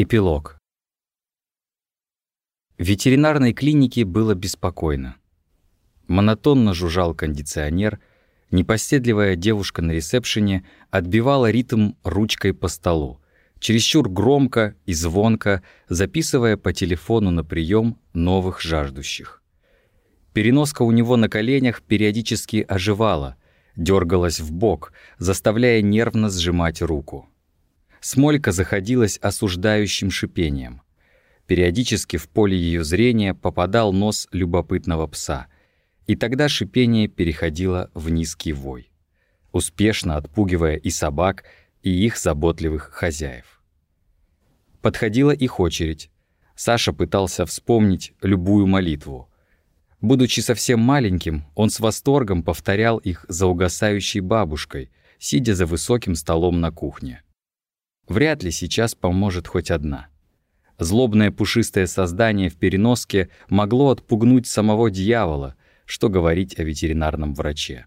Эпилог. В ветеринарной клинике было беспокойно. Монотонно жужжал кондиционер, непоседливая девушка на ресепшене отбивала ритм ручкой по столу, чересчур громко и звонко записывая по телефону на прием новых жаждущих. Переноска у него на коленях периодически оживала, дергалась в бок, заставляя нервно сжимать руку. Смолька заходилась осуждающим шипением. Периодически в поле ее зрения попадал нос любопытного пса, и тогда шипение переходило в низкий вой, успешно отпугивая и собак, и их заботливых хозяев. Подходила их очередь. Саша пытался вспомнить любую молитву. Будучи совсем маленьким, он с восторгом повторял их за угасающей бабушкой, сидя за высоким столом на кухне. Вряд ли сейчас поможет хоть одна. Злобное пушистое создание в переноске могло отпугнуть самого дьявола, что говорить о ветеринарном враче.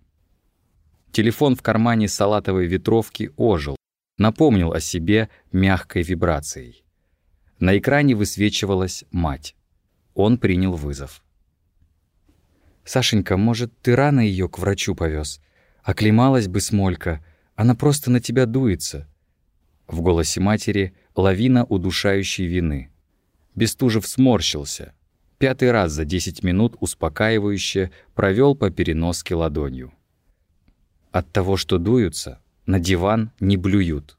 Телефон в кармане салатовой ветровки ожил, напомнил о себе мягкой вибрацией. На экране высвечивалась мать. Он принял вызов. «Сашенька, может, ты рано ее к врачу повез? Оклемалась бы Смолька, она просто на тебя дуется. В голосе матери лавина удушающей вины. Бестужев сморщился. Пятый раз за 10 минут успокаивающе провел по переноске ладонью. От того, что дуются, на диван не блюют.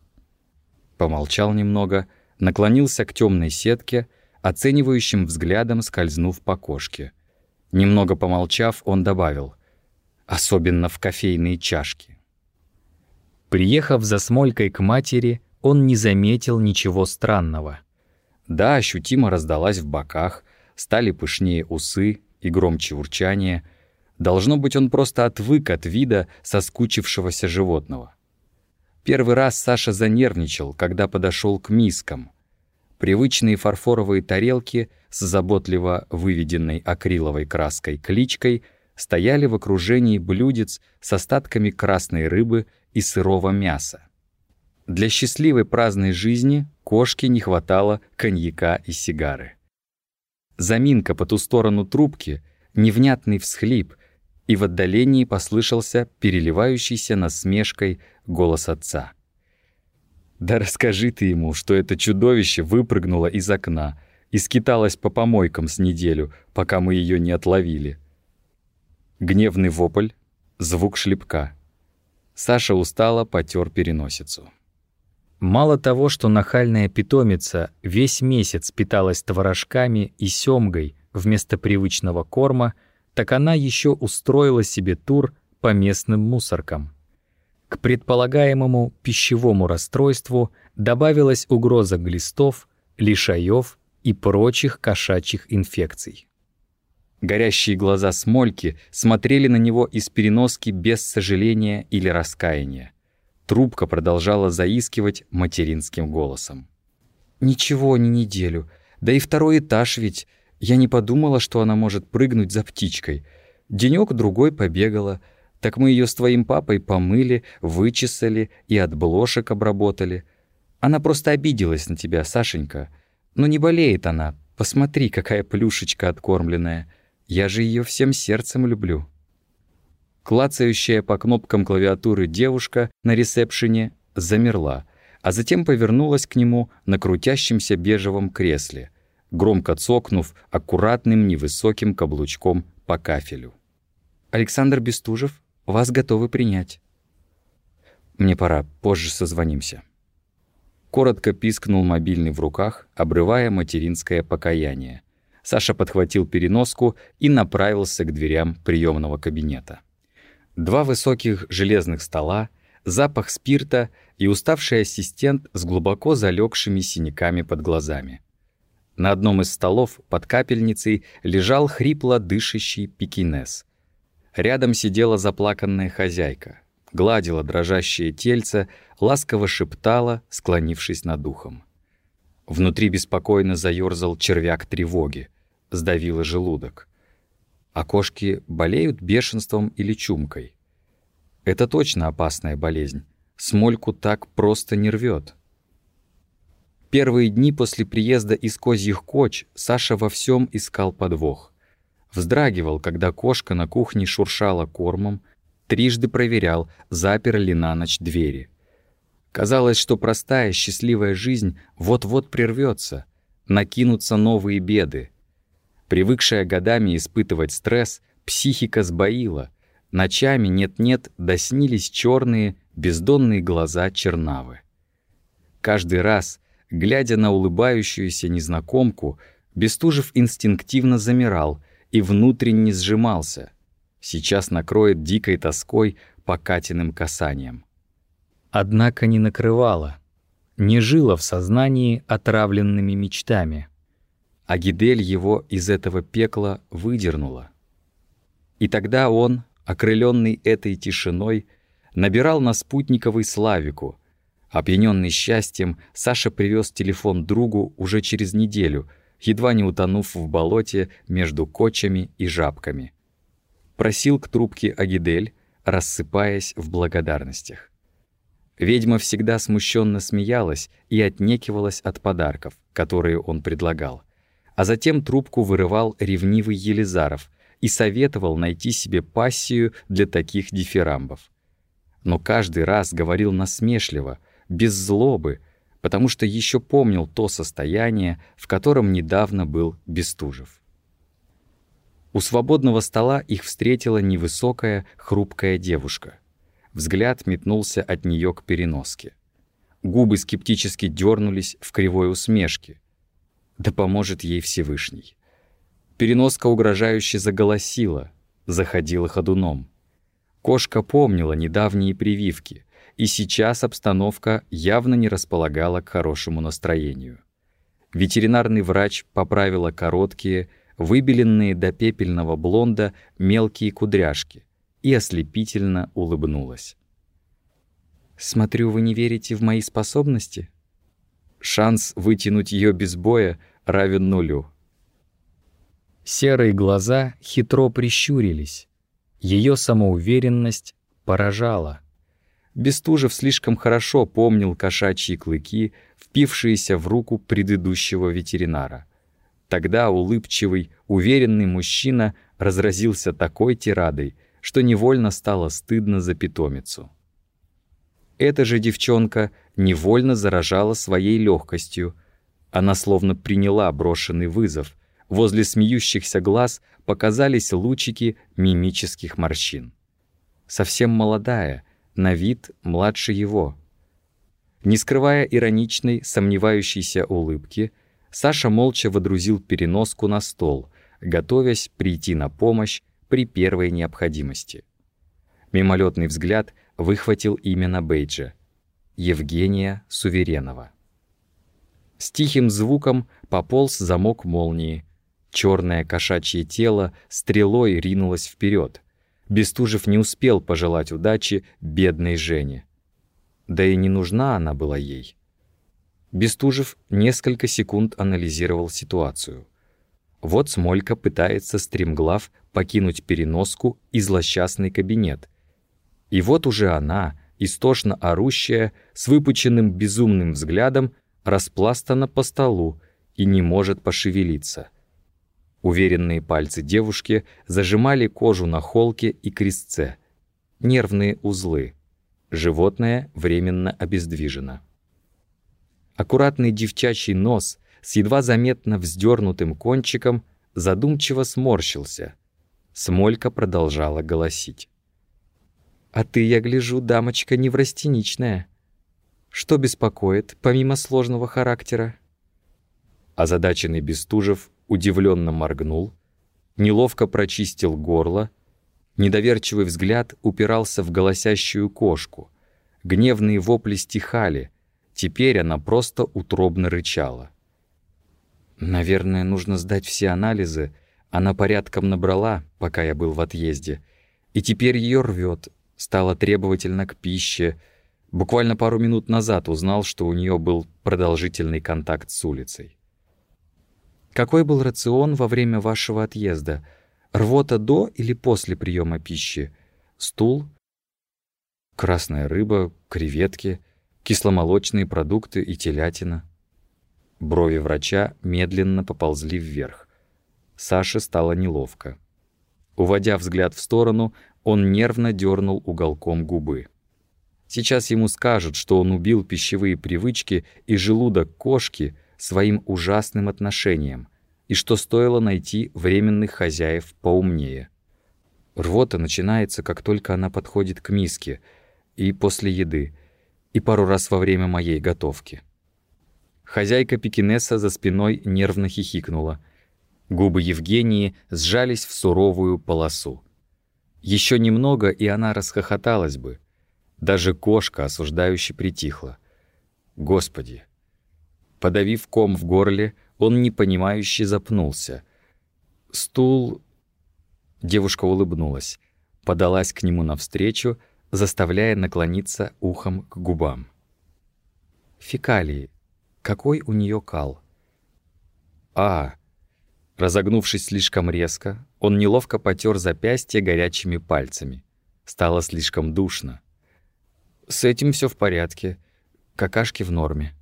Помолчал немного, наклонился к темной сетке, оценивающим взглядом скользнув по кошке. Немного помолчав, он добавил «Особенно в кофейные чашки». Приехав за Смолькой к матери, он не заметил ничего странного. Да, ощутимо раздалась в боках, стали пышнее усы и громче урчание. Должно быть, он просто отвык от вида соскучившегося животного. Первый раз Саша занервничал, когда подошел к мискам. Привычные фарфоровые тарелки с заботливо выведенной акриловой краской кличкой стояли в окружении блюдец с остатками красной рыбы и сырого мяса. Для счастливой праздной жизни кошке не хватало коньяка и сигары. Заминка по ту сторону трубки, невнятный всхлип, и в отдалении послышался переливающийся насмешкой голос отца. «Да расскажи ты ему, что это чудовище выпрыгнуло из окна и скиталось по помойкам с неделю, пока мы ее не отловили». Гневный вопль, звук шлепка. Саша устало потер переносицу. Мало того, что нахальная питомица весь месяц питалась творожками и семгой вместо привычного корма, так она еще устроила себе тур по местным мусоркам. К предполагаемому пищевому расстройству добавилась угроза глистов, лишаев и прочих кошачьих инфекций. Горящие глаза Смольки смотрели на него из переноски без сожаления или раскаяния. Трубка продолжала заискивать материнским голосом. «Ничего, не неделю. Да и второй этаж ведь. Я не подумала, что она может прыгнуть за птичкой. Денёк-другой побегала. Так мы её с твоим папой помыли, вычесали и от блошек обработали. Она просто обиделась на тебя, Сашенька. Но не болеет она. Посмотри, какая плюшечка откормленная. Я же её всем сердцем люблю». Клацающая по кнопкам клавиатуры девушка на ресепшене замерла, а затем повернулась к нему на крутящемся бежевом кресле, громко цокнув аккуратным невысоким каблучком по кафелю. «Александр Бестужев, вас готовы принять». «Мне пора, позже созвонимся». Коротко пискнул мобильный в руках, обрывая материнское покаяние. Саша подхватил переноску и направился к дверям приемного кабинета. Два высоких железных стола, запах спирта и уставший ассистент с глубоко залегшими синяками под глазами. На одном из столов под капельницей лежал хрипло дышащий пекинес. Рядом сидела заплаканная хозяйка, гладила дрожащее тельце, ласково шептала, склонившись над духом. Внутри беспокойно заёрзал червяк тревоги, сдавило желудок а кошки болеют бешенством или чумкой. Это точно опасная болезнь. Смольку так просто не рвет. первые дни после приезда из Козьих Коч Саша во всем искал подвох. Вздрагивал, когда кошка на кухне шуршала кормом, трижды проверял, запер ли на ночь двери. Казалось, что простая, счастливая жизнь вот-вот прервется, накинутся новые беды. Привыкшая годами испытывать стресс, психика сбоила. Ночами нет-нет доснились черные, бездонные глаза чернавы. Каждый раз, глядя на улыбающуюся незнакомку, Бестужев инстинктивно замирал и внутренне сжимался. Сейчас накроет дикой тоской по Катиным касаниям. Однако не накрывала, не жила в сознании отравленными мечтами. А Гидель его из этого пекла выдернула. И тогда он, окрыленный этой тишиной, набирал на спутниковый Славику — Опьяненный счастьем, Саша привез телефон другу уже через неделю, едва не утонув в болоте между кочами и жабками. Просил к трубке Агидель, рассыпаясь в благодарностях. Ведьма всегда смущенно смеялась и отнекивалась от подарков, которые он предлагал. А затем трубку вырывал ревнивый Елизаров и советовал найти себе пассию для таких дифирамбов. Но каждый раз говорил насмешливо — без злобы, потому что еще помнил то состояние, в котором недавно был Бестужев. У свободного стола их встретила невысокая, хрупкая девушка. Взгляд метнулся от нее к переноске. Губы скептически дернулись в кривой усмешке. Да поможет ей Всевышний. Переноска угрожающе заголосила, заходила ходуном. Кошка помнила недавние прививки — и сейчас обстановка явно не располагала к хорошему настроению. Ветеринарный врач поправила короткие, выбеленные до пепельного блонда мелкие кудряшки и ослепительно улыбнулась. «Смотрю, вы не верите в мои способности?» Шанс вытянуть ее без боя равен нулю. Серые глаза хитро прищурились. Ее самоуверенность поражала. Бестужев слишком хорошо помнил кошачьи клыки, впившиеся в руку предыдущего ветеринара. Тогда улыбчивый, уверенный мужчина разразился такой тирадой, что невольно стало стыдно за питомицу. Эта же девчонка невольно заражала своей легкостью. Она словно приняла брошенный вызов. Возле смеющихся глаз показались лучики мимических морщин. Совсем молодая — на вид младше его. Не скрывая ироничной, сомневающейся улыбки, Саша молча водрузил переноску на стол, готовясь прийти на помощь при первой необходимости. Мимолетный взгляд выхватил имя Бейджа — Евгения Суверенова. С тихим звуком пополз замок молнии. Черное кошачье тело стрелой ринулось вперед, Бестужев не успел пожелать удачи бедной Жене. Да и не нужна она была ей. Бестужев несколько секунд анализировал ситуацию. Вот Смолька пытается стремглав покинуть переноску и злосчастный кабинет. И вот уже она, истошно орущая, с выпученным безумным взглядом, распластана по столу и не может пошевелиться — Уверенные пальцы девушки зажимали кожу на холке и крестце. Нервные узлы. Животное временно обездвижено. Аккуратный девчачий нос с едва заметно вздернутым кончиком задумчиво сморщился. Смолька продолжала голосить. «А ты, я гляжу, дамочка неврастеничная. Что беспокоит, помимо сложного характера?» Озадаченный Бестужев удивленно моргнул, неловко прочистил горло, недоверчивый взгляд упирался в голосящую кошку. Гневные вопли стихали, теперь она просто утробно рычала. «Наверное, нужно сдать все анализы. Она порядком набрала, пока я был в отъезде. И теперь ее рвет, стала требовательна к пище. Буквально пару минут назад узнал, что у нее был продолжительный контакт с улицей. Какой был рацион во время вашего отъезда? Рвота до или после приема пищи? Стул? Красная рыба, креветки, кисломолочные продукты и телятина. Брови врача медленно поползли вверх. Саше стало неловко. Уводя взгляд в сторону, он нервно дернул уголком губы. Сейчас ему скажут, что он убил пищевые привычки и желудок кошки своим ужасным отношением, и что стоило найти временных хозяев поумнее. Рвота начинается, как только она подходит к миске, и после еды, и пару раз во время моей готовки. Хозяйка пекинеса за спиной нервно хихикнула. Губы Евгении сжались в суровую полосу. Еще немного, и она расхохоталась бы. Даже кошка осуждающе притихла. Господи! Подавив ком в горле, он непонимающе запнулся. Стул... Девушка улыбнулась, подалась к нему навстречу, заставляя наклониться ухом к губам. Фекалии. Какой у нее кал? А, разогнувшись слишком резко, он неловко потер запястье горячими пальцами. Стало слишком душно. С этим все в порядке. Какашки в норме.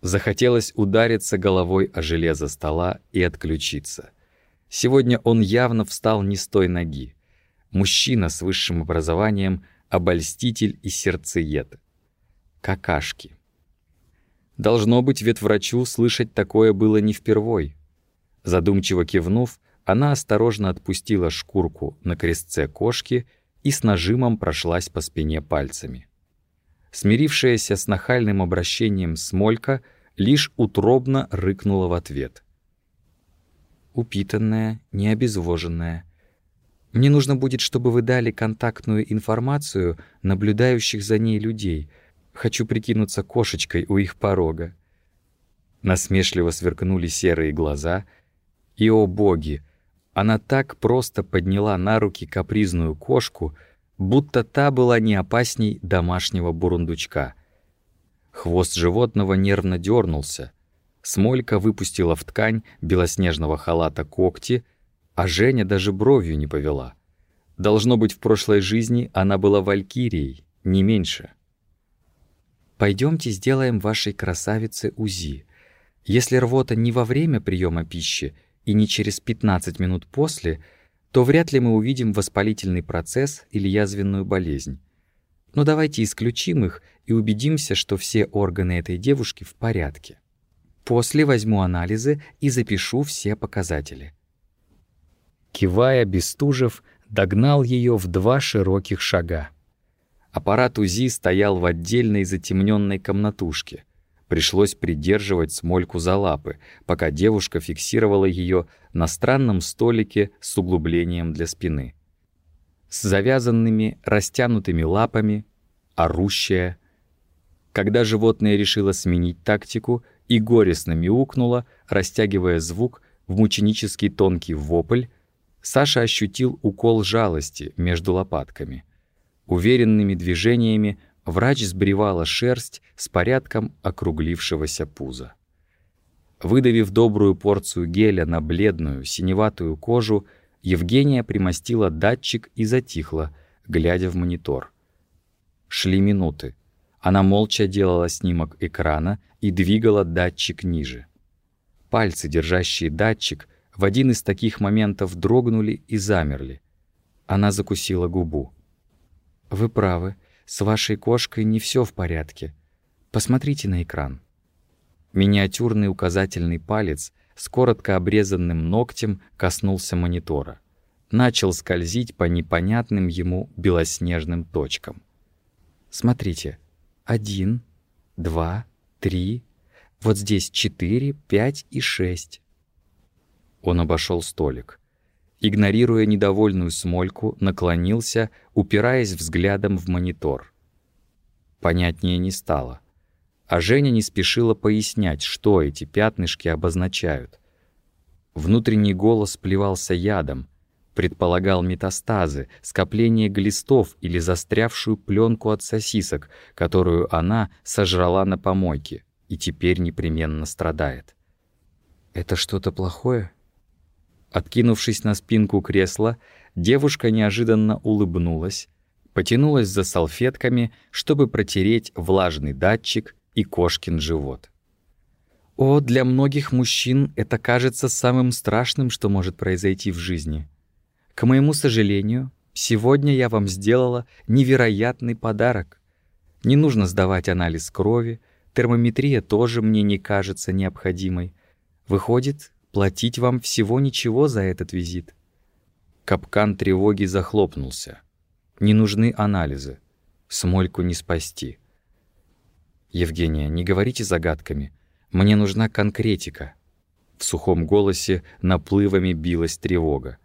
Захотелось удариться головой о железо стола и отключиться. Сегодня он явно встал не с той ноги. Мужчина с высшим образованием, обольститель и сердцеед. Какашки. Должно быть, ветврачу слышать такое было не впервой. Задумчиво кивнув, она осторожно отпустила шкурку на крестце кошки и с нажимом прошлась по спине пальцами. Смирившаяся с нахальным обращением Смолька лишь утробно рыкнула в ответ. «Упитанная, необезвоженная. Мне нужно будет, чтобы вы дали контактную информацию наблюдающих за ней людей. Хочу прикинуться кошечкой у их порога». Насмешливо сверкнули серые глаза, и, о боги, она так просто подняла на руки капризную кошку, будто та была не опасней домашнего бурундучка. Хвост животного нервно дернулся. Смолька выпустила в ткань белоснежного халата когти, а Женя даже бровью не повела. Должно быть, в прошлой жизни она была валькирией, не меньше. Пойдемте сделаем вашей красавице УЗИ. Если рвота не во время приема пищи и не через 15 минут после, то вряд ли мы увидим воспалительный процесс или язвенную болезнь. Но давайте исключим их и убедимся, что все органы этой девушки в порядке. После возьму анализы и запишу все показатели. Кивая, Бестужев догнал ее в два широких шага. Аппарат УЗИ стоял в отдельной затемненной комнатушке — Пришлось придерживать смольку за лапы, пока девушка фиксировала ее на странном столике с углублением для спины. С завязанными, растянутыми лапами, орущая. Когда животное решило сменить тактику и горестно мяукнуло, растягивая звук в мученический тонкий вопль, Саша ощутил укол жалости между лопатками. Уверенными движениями врач сбривала шерсть с порядком округлившегося пуза. Выдавив добрую порцию геля на бледную, синеватую кожу, Евгения примостила датчик и затихла, глядя в монитор. Шли минуты. Она молча делала снимок экрана и двигала датчик ниже. Пальцы, держащие датчик, в один из таких моментов дрогнули и замерли. Она закусила губу. «Вы правы. С вашей кошкой не все в порядке. Посмотрите на экран. Миниатюрный указательный палец с коротко обрезанным ногтем коснулся монитора. Начал скользить по непонятным ему белоснежным точкам. Смотрите. Один, два, три. Вот здесь четыре, пять и шесть. Он обошел столик игнорируя недовольную смольку, наклонился, упираясь взглядом в монитор. Понятнее не стало. А Женя не спешила пояснять, что эти пятнышки обозначают. Внутренний голос плевался ядом, предполагал метастазы, скопление глистов или застрявшую пленку от сосисок, которую она сожрала на помойке и теперь непременно страдает. «Это что-то плохое?» Откинувшись на спинку кресла, девушка неожиданно улыбнулась, потянулась за салфетками, чтобы протереть влажный датчик и кошкин живот. О, для многих мужчин это кажется самым страшным, что может произойти в жизни. К моему сожалению, сегодня я вам сделала невероятный подарок. Не нужно сдавать анализ крови, термометрия тоже мне не кажется необходимой. Выходит, платить вам всего ничего за этот визит. Капкан тревоги захлопнулся. Не нужны анализы. Смольку не спасти. Евгения, не говорите загадками. Мне нужна конкретика. В сухом голосе наплывами билась тревога.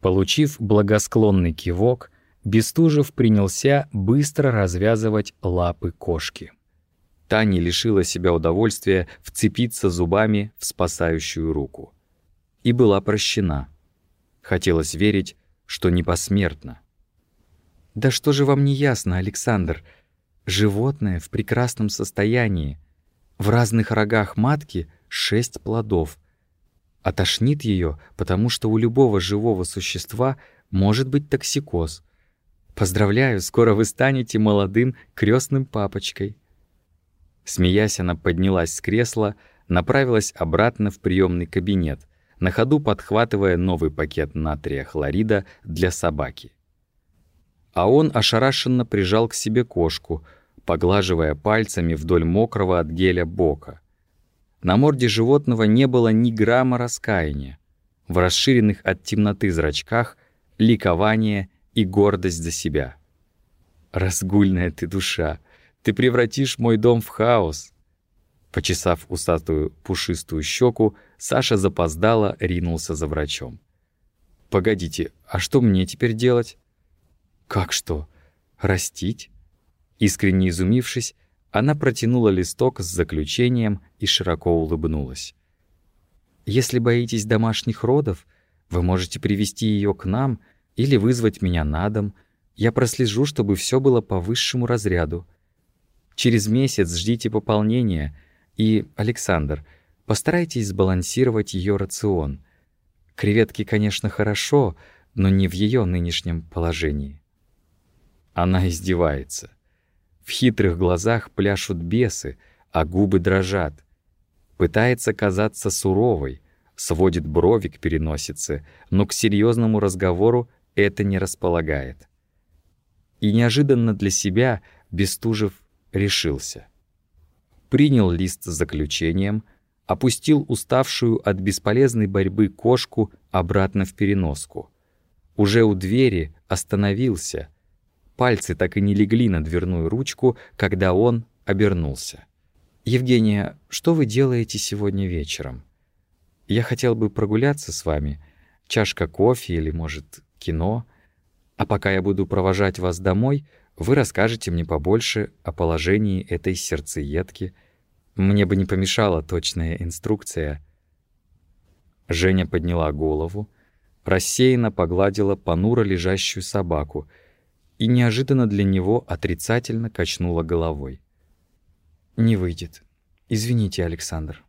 Получив благосклонный кивок, Бестужев принялся быстро развязывать лапы кошки. Таня лишила себя удовольствия вцепиться зубами в спасающую руку. И была прощена. Хотелось верить, что не посмертно. «Да что же вам не ясно, Александр? Животное в прекрасном состоянии. В разных рогах матки шесть плодов. Отошнит ее, потому что у любого живого существа может быть токсикоз. Поздравляю, скоро вы станете молодым крестным папочкой». Смеясь, она поднялась с кресла, направилась обратно в приемный кабинет, на ходу подхватывая новый пакет натрия хлорида для собаки. А он ошарашенно прижал к себе кошку, поглаживая пальцами вдоль мокрого от геля бока. На морде животного не было ни грамма раскаяния. В расширенных от темноты зрачках — ликование и гордость за себя. «Разгульная ты душа! Ты превратишь мой дом в хаос!» Почесав усатую пушистую щеку, Саша запоздало ринулся за врачом. «Погодите, а что мне теперь делать?» «Как что? Растить?» Искренне изумившись, она протянула листок с заключением и широко улыбнулась. «Если боитесь домашних родов, вы можете привести ее к нам или вызвать меня на дом. Я прослежу, чтобы все было по высшему разряду. Через месяц ждите пополнения — и, Александр, постарайтесь сбалансировать ее рацион. Креветки, конечно, хорошо, но не в ее нынешнем положении. Она издевается. В хитрых глазах пляшут бесы, а губы дрожат. Пытается казаться суровой, сводит брови к переносице, но к серьезному разговору это не располагает. И неожиданно для себя Бестужев решился — принял лист с заключением, опустил уставшую от бесполезной борьбы кошку обратно в переноску. Уже у двери остановился. Пальцы так и не легли на дверную ручку, когда он обернулся. «Евгения, что вы делаете сегодня вечером? Я хотел бы прогуляться с вами. Чашка кофе или, может, кино. А пока я буду провожать вас домой, вы расскажете мне побольше о положении этой сердцеедки. Мне бы не помешала точная инструкция. Женя подняла голову, рассеянно погладила понуро лежащую собаку и неожиданно для него отрицательно качнула головой. «Не выйдет. Извините, Александр».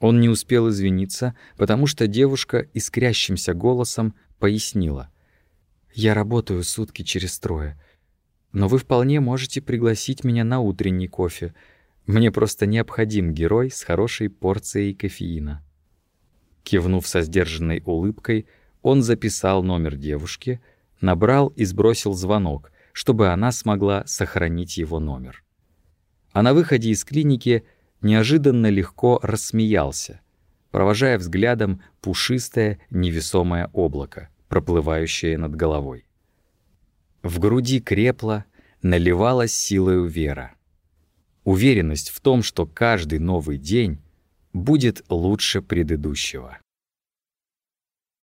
Он не успел извиниться, потому что девушка искрящимся голосом пояснила. «Я работаю сутки через трое. Но вы вполне можете пригласить меня на утренний кофе. Мне просто необходим герой с хорошей порцией кофеина». Кивнув со сдержанной улыбкой, он записал номер девушки, набрал и сбросил звонок, чтобы она смогла сохранить его номер. А на выходе из клиники неожиданно легко рассмеялся, провожая взглядом пушистое невесомое облако, проплывающее над головой. В груди крепла, наливалась силою вера. Уверенность в том, что каждый новый день будет лучше предыдущего.